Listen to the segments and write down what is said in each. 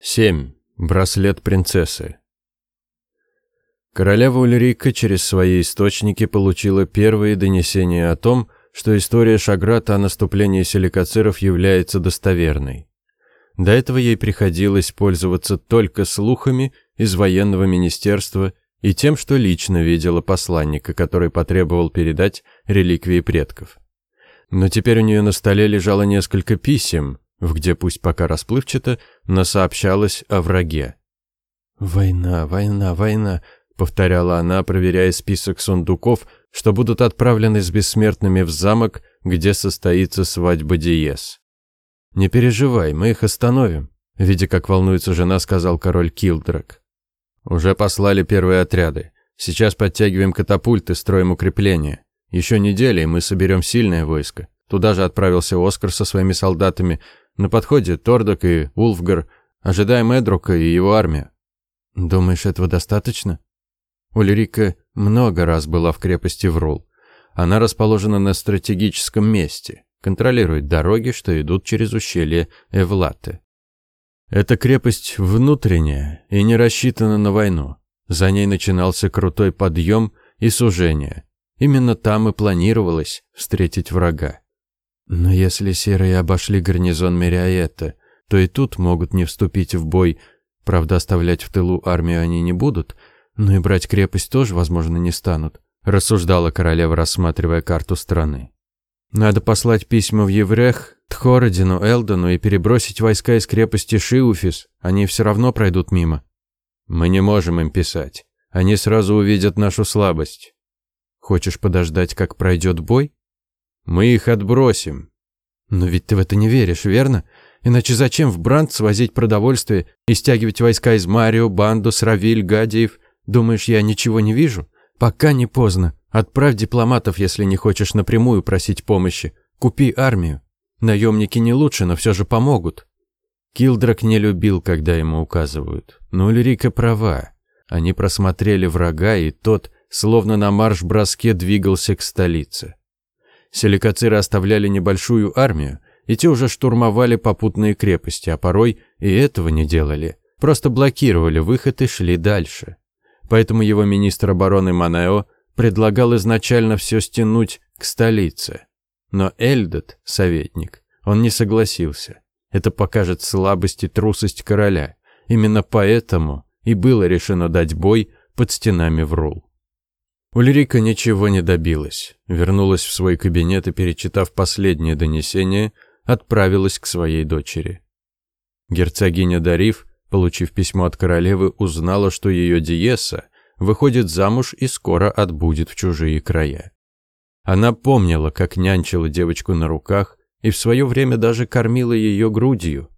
7. Браслет принцессы. Королева Ульрика через свои источники получила первые донесения о том, что история Шаграта о наступлении силикациров является достоверной. До этого ей приходилось пользоваться только слухами из военного министерства и тем, что лично видела посланника, который потребовал передать реликвии предков. Но теперь у нее на столе лежало несколько писем, где пусть пока расплывчато, но сообщалось о враге. «Война, война, война», — повторяла она, проверяя список сундуков, что будут отправлены с бессмертными в замок, где состоится свадьба Диес. «Не переживай, мы их остановим», — видя, как волнуется жена, сказал король Килдрак. «Уже послали первые отряды. Сейчас подтягиваем катапульты, строим укрепления. Еще неделя, и мы соберем сильное войско. Туда же отправился Оскар со своими солдатами, на подходе Тордок и Улфгар. Ожидаем Эдрука и его армию. Думаешь, этого достаточно? Ульрика много раз была в крепости Врул. Она расположена на стратегическом месте, контролирует дороги, что идут через ущелье Эвлаты. Эта крепость внутренняя и не рассчитана на войну. За ней начинался крутой подъем и сужение. Именно там и планировалось встретить врага. Но если серые обошли гарнизон Мериаэта, то и тут могут не вступить в бой. Правда, оставлять в тылу армию они не будут, но и брать крепость тоже, возможно, не станут, рассуждала королева, рассматривая карту страны. Надо послать письма в Еврех, Тхородину, Элдону и перебросить войска из крепости Шиуфис. Они все равно пройдут мимо. Мы не можем им писать. Они сразу увидят нашу слабость. Хочешь подождать, как пройдет бой? Мы их отбросим. Но ведь ты в это не веришь, верно? Иначе зачем в Бранд свозить продовольствие и стягивать войска из Марио, Банду, Сравиль, Гадиев? Думаешь, я ничего не вижу? Пока не поздно. Отправь дипломатов, если не хочешь напрямую просить помощи. Купи армию. Наемники не лучше, но все же помогут. Килдрак не любил, когда ему указывают. Но Ульрика права. Они просмотрели врага, и тот, словно на марш-броске, двигался к столице. Селикациры оставляли небольшую армию, и те уже штурмовали попутные крепости, а порой и этого не делали. Просто блокировали выход и шли дальше. Поэтому его министр обороны Манео предлагал изначально все стянуть к столице. Но Эльдот, советник, он не согласился. Это покажет слабость и трусость короля. Именно поэтому и было решено дать бой под стенами Врул. Ульрика ничего не добилась. Вернулась в свой кабинет и, перечитав последнее донесение, отправилась к своей дочери. Герцогиня Дариф, получив письмо от королевы, узнала, что ее Диеса выходит замуж и скоро отбудет в чужие края. Она помнила, как нянчила девочку на руках и в свое время даже кормила ее грудью,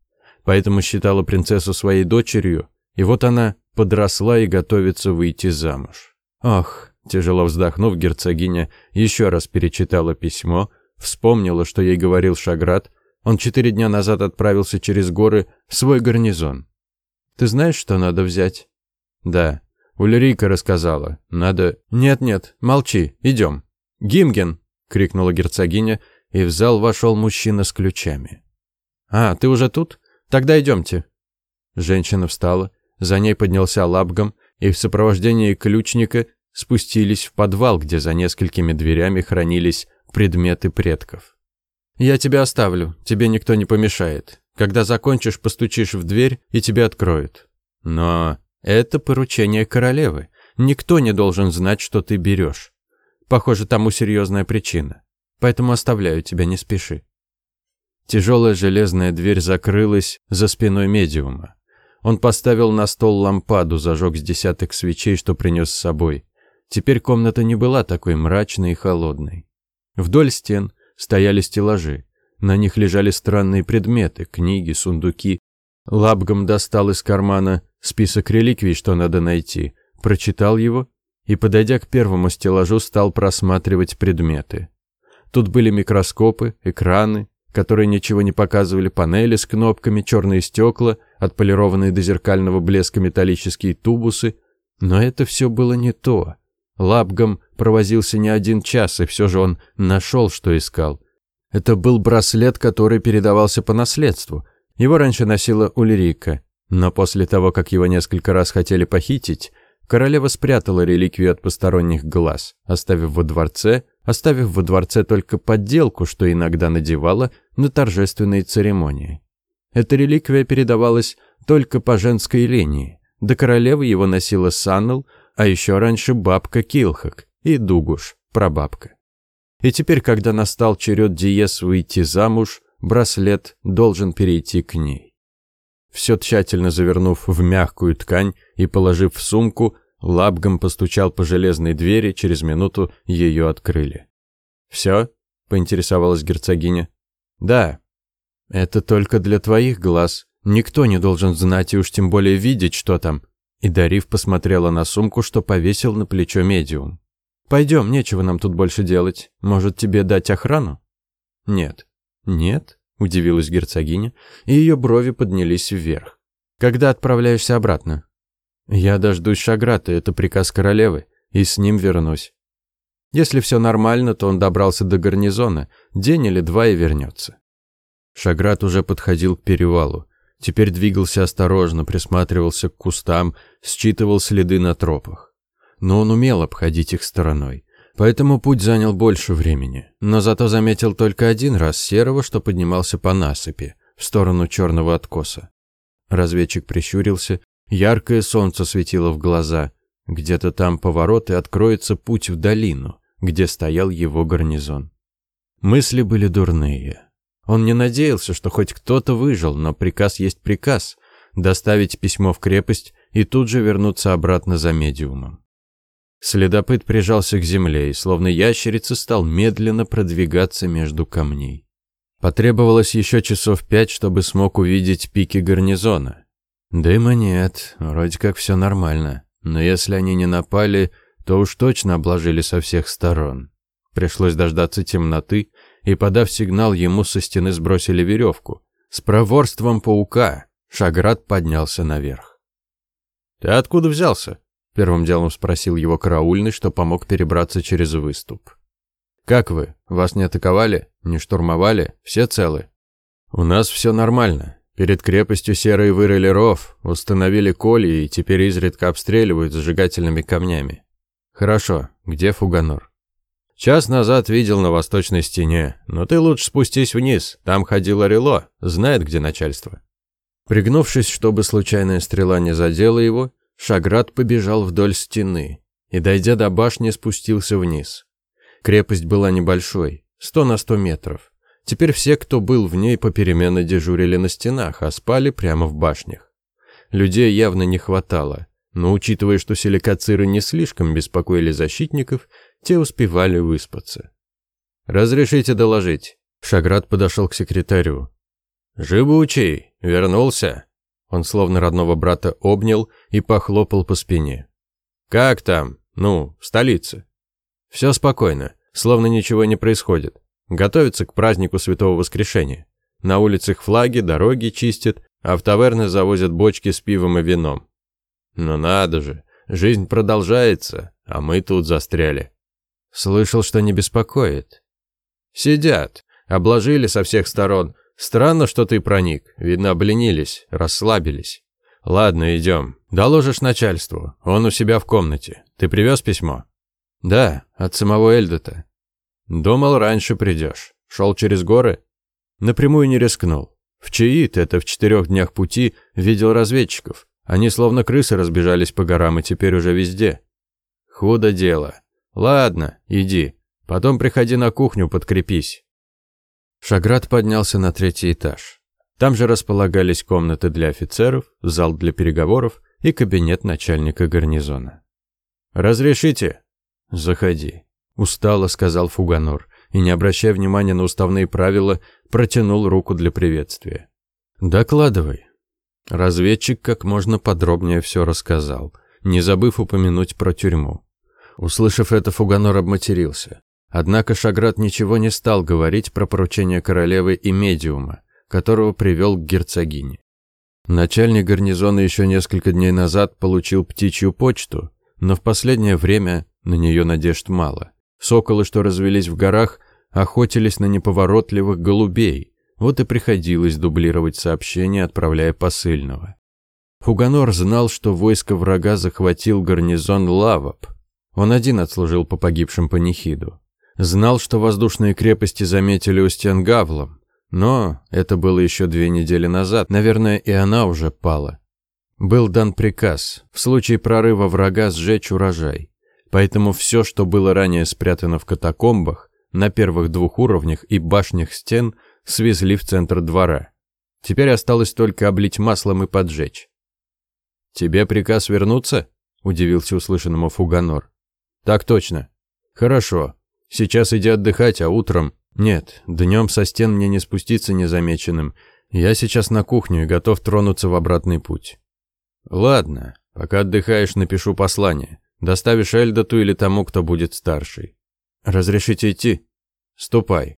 поэтому считала принцессу своей дочерью, и вот она подросла и готовится выйти замуж. Ах, Тяжело вздохнув, герцогиня еще раз перечитала письмо, вспомнила, что ей говорил Шаград. Он четыре дня назад отправился через горы в свой гарнизон. «Ты знаешь, что надо взять?» «Да». Ульрика рассказала. «Надо...» «Нет-нет, молчи, идем». «Гимген!» — крикнула герцогиня, и в зал вошел мужчина с ключами. «А, ты уже тут? Тогда идемте». Женщина встала, за ней поднялся лапгом, и в сопровождении ключника спустились в подвал, где за несколькими дверями хранились предметы предков. «Я тебя оставлю, тебе никто не помешает. Когда закончишь, постучишь в дверь, и тебе откроют. Но это поручение королевы. Никто не должен знать, что ты берешь. Похоже, тому серьезная причина. Поэтому оставляю тебя, не спеши». Тяжелая железная дверь закрылась за спиной медиума. Он поставил на стол лампаду, зажег с десяток свечей, что принес с собой. Теперь комната не была такой мрачной и холодной. Вдоль стен стояли стеллажи. На них лежали странные предметы, книги, сундуки. Лабгом достал из кармана список реликвий, что надо найти, прочитал его и, подойдя к первому стеллажу, стал просматривать предметы. Тут были микроскопы, экраны, которые ничего не показывали, панели с кнопками, черные стекла, отполированные до зеркального блеска металлические тубусы. Но это все было не то. Лапгом провозился не один час, и все же он нашел, что искал. Это был браслет, который передавался по наследству. Его раньше носила Ульрика. Но после того, как его несколько раз хотели похитить, королева спрятала реликвию от посторонних глаз, оставив во дворце, оставив во дворце только подделку, что иногда надевала на торжественные церемонии. Эта реликвия передавалась только по женской линии. До королевы его носила Саннел, а еще раньше бабка Килхак и Дугуш, прабабка. И теперь, когда настал черед Диес выйти замуж, браслет должен перейти к ней. Все тщательно завернув в мягкую ткань и положив в сумку, Лабгом постучал по железной двери, через минуту ее открыли. «Все?» — поинтересовалась герцогиня. «Да. Это только для твоих глаз. Никто не должен знать и уж тем более видеть, что там». И Дарив посмотрела на сумку, что повесил на плечо медиум. «Пойдем, нечего нам тут больше делать. Может, тебе дать охрану?» «Нет». «Нет?» — удивилась герцогиня, и ее брови поднялись вверх. «Когда отправляешься обратно?» «Я дождусь Шаграта, это приказ королевы, и с ним вернусь. Если все нормально, то он добрался до гарнизона, день или два и вернется». Шаграт уже подходил к перевалу. Теперь двигался осторожно, присматривался к кустам, считывал следы на тропах. Но он умел обходить их стороной. Поэтому путь занял больше времени, но зато заметил только один раз серого, что поднимался по насыпи, в сторону черного откоса. Разведчик прищурился, яркое солнце светило в глаза. Где-то там поворот и откроется путь в долину, где стоял его гарнизон. Мысли были дурные. Он не надеялся, что хоть кто-то выжил, но приказ есть приказ – доставить письмо в крепость и тут же вернуться обратно за медиумом. Следопыт прижался к земле и, словно ящерица, стал медленно продвигаться между камней. Потребовалось еще часов пять, чтобы смог увидеть пики гарнизона. Дыма нет, вроде как все нормально. Но если они не напали, то уж точно обложили со всех сторон. Пришлось дождаться темноты, и, подав сигнал, ему со стены сбросили веревку. С проворством паука Шаград поднялся наверх. «Ты откуда взялся?» Первым делом спросил его караульный, что помог перебраться через выступ. «Как вы? Вас не атаковали? Не штурмовали? Все целы?» «У нас все нормально. Перед крепостью серые вырыли ров, установили коли и теперь изредка обстреливают зажигательными камнями. Хорошо. Где Фуганор?» «Час назад видел на восточной стене, но ты лучше спустись вниз, там ходил Орело, знает, где начальство». Пригнувшись, чтобы случайная стрела не задела его, Шаград побежал вдоль стены и, дойдя до башни, спустился вниз. Крепость была небольшой, сто на сто метров. Теперь все, кто был в ней, попеременно дежурили на стенах, а спали прямо в башнях. Людей явно не хватало, но учитывая, что силикациры не слишком беспокоили защитников, те успевали выспаться. «Разрешите доложить?» Шаград подошел к секретарю. «Живучий, вернулся?» Он словно родного брата обнял и похлопал по спине. «Как там? Ну, в столице?» «Все спокойно, словно ничего не происходит. Готовятся к празднику Святого Воскрешения. На улицах флаги, дороги чистят, а в таверны завозят бочки с пивом и вином. Но надо же, жизнь продолжается, а мы тут застряли. Слышал, что не беспокоит. Сидят, обложили со всех сторон, Странно, что ты проник. Видно, обленились, расслабились. Ладно, идем. Доложишь начальству. Он у себя в комнате. Ты привез письмо? Да, от самого Эльдота. Думал, раньше придешь. Шел через горы? Напрямую не рискнул. В Чаит, это в четырех днях пути, видел разведчиков. Они словно крысы разбежались по горам и теперь уже везде. Худо дело. Ладно, иди. Потом приходи на кухню, подкрепись. Шаград поднялся на третий этаж. Там же располагались комнаты для офицеров, зал для переговоров и кабинет начальника гарнизона. «Разрешите?» «Заходи», — устало сказал Фуганор и, не обращая внимания на уставные правила, протянул руку для приветствия. «Докладывай». Разведчик как можно подробнее все рассказал, не забыв упомянуть про тюрьму. Услышав это, Фуганор обматерился. Однако Шаград ничего не стал говорить про поручение королевы и медиума, которого привел к герцогине. Начальник гарнизона еще несколько дней назад получил птичью почту, но в последнее время на нее надежд мало. Соколы, что развелись в горах, охотились на неповоротливых голубей, вот и приходилось дублировать сообщение, отправляя посыльного. Фуганор знал, что войско врага захватил гарнизон Лавап. Он один отслужил по погибшим панихиду. Знал, что воздушные крепости заметили у стен Гавлом, но это было еще две недели назад, наверное, и она уже пала. Был дан приказ в случае прорыва врага сжечь урожай. Поэтому все, что было ранее спрятано в катакомбах, на первых двух уровнях и башнях стен, свезли в центр двора. Теперь осталось только облить маслом и поджечь. «Тебе приказ вернуться?» – удивился услышанному Фуганор. «Так точно». «Хорошо. Сейчас иди отдыхать, а утром...» «Нет, днем со стен мне не спуститься незамеченным. Я сейчас на кухню и готов тронуться в обратный путь». «Ладно, пока отдыхаешь, напишу послание. Доставишь Эльдоту или тому, кто будет старший. Разрешите идти? Ступай».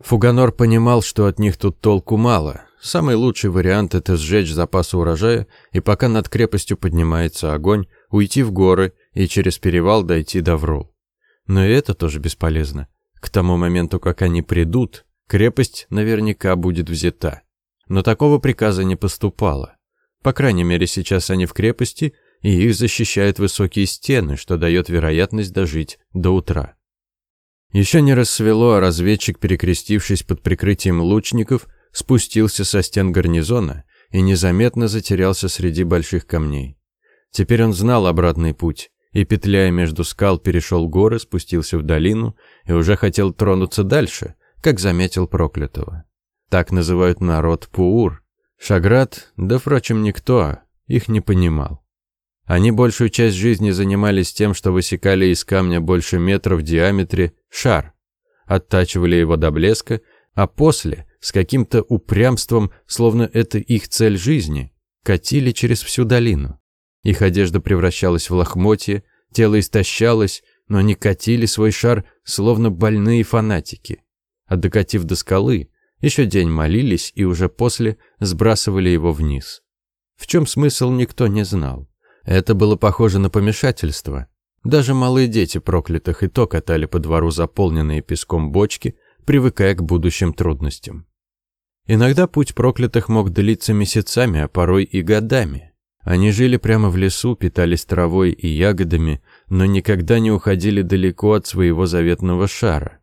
Фуганор понимал, что от них тут толку мало. Самый лучший вариант – это сжечь запасы урожая, и пока над крепостью поднимается огонь, уйти в горы и через перевал дойти до Врул. Но и это тоже бесполезно. К тому моменту, как они придут, крепость наверняка будет взята. Но такого приказа не поступало. По крайней мере, сейчас они в крепости, и их защищают высокие стены, что дает вероятность дожить до утра. Еще не рассвело, а разведчик, перекрестившись под прикрытием лучников, спустился со стен гарнизона и незаметно затерялся среди больших камней. Теперь он знал обратный путь, и, петляя между скал, перешел горы, спустился в долину и уже хотел тронуться дальше, как заметил проклятого. Так называют народ Пуур. Шаград, да, впрочем, никто их не понимал. Они большую часть жизни занимались тем, что высекали из камня больше метра в диаметре шар, оттачивали его до блеска, а после, с каким-то упрямством, словно это их цель жизни, катили через всю долину. Их одежда превращалась в лохмотье, тело истощалось, но они катили свой шар, словно больные фанатики. А докатив до скалы, еще день молились и уже после сбрасывали его вниз. В чем смысл, никто не знал. Это было похоже на помешательство. Даже малые дети проклятых и то катали по двору заполненные песком бочки, привыкая к будущим трудностям. Иногда путь проклятых мог длиться месяцами, а порой и годами. Они жили прямо в лесу, питались травой и ягодами, но никогда не уходили далеко от своего заветного шара.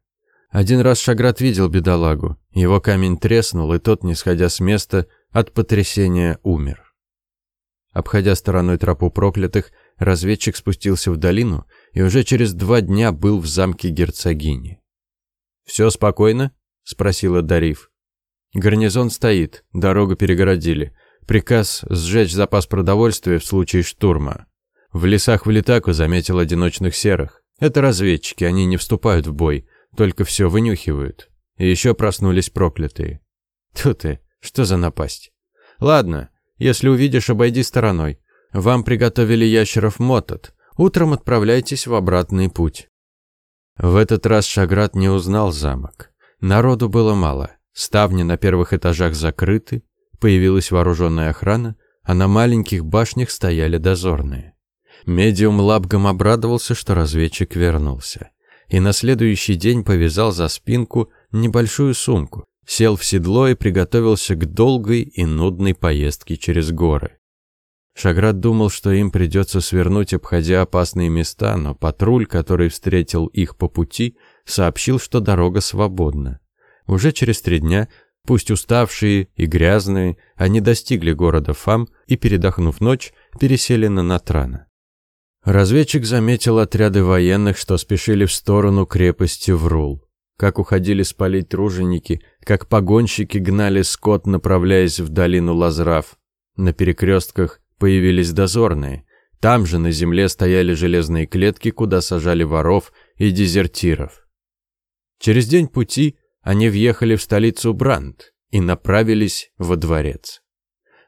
Один раз Шаград видел бедолагу. Его камень треснул, и тот, не сходя с места, от потрясения умер. Обходя стороной тропу проклятых, разведчик спустился в долину и уже через два дня был в замке герцогини. «Все спокойно?» – спросила Дариф. «Гарнизон стоит, дорогу перегородили. Приказ сжечь запас продовольствия в случае штурма. В лесах в Литаку заметил одиночных серых. Это разведчики, они не вступают в бой, только все вынюхивают. И еще проснулись проклятые. Тут ты, что за напасть? Ладно, если увидишь, обойди стороной. Вам приготовили ящеров мотот. Утром отправляйтесь в обратный путь». В этот раз Шаград не узнал замок. Народу было мало. Ставни на первых этажах закрыты, появилась вооруженная охрана, а на маленьких башнях стояли дозорные. Медиум Лабгам обрадовался, что разведчик вернулся, и на следующий день повязал за спинку небольшую сумку, сел в седло и приготовился к долгой и нудной поездке через горы. Шаград думал, что им придется свернуть, обходя опасные места, но патруль, который встретил их по пути, сообщил, что дорога свободна. Уже через три дня, пусть уставшие и грязные, они достигли города Фам и, передохнув ночь, пересели на Натрана. Разведчик заметил отряды военных, что спешили в сторону крепости Врул как уходили спалить труженики, как погонщики гнали скот, направляясь в долину Лазрав. На перекрестках появились дозорные. Там же на земле стояли железные клетки, куда сажали воров и дезертиров. Через день пути они въехали в столицу Бранд и направились во дворец.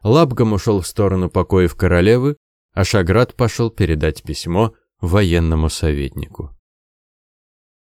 Лабгам ушел в сторону покоев королевы, а Шаград пошел передать письмо военному советнику.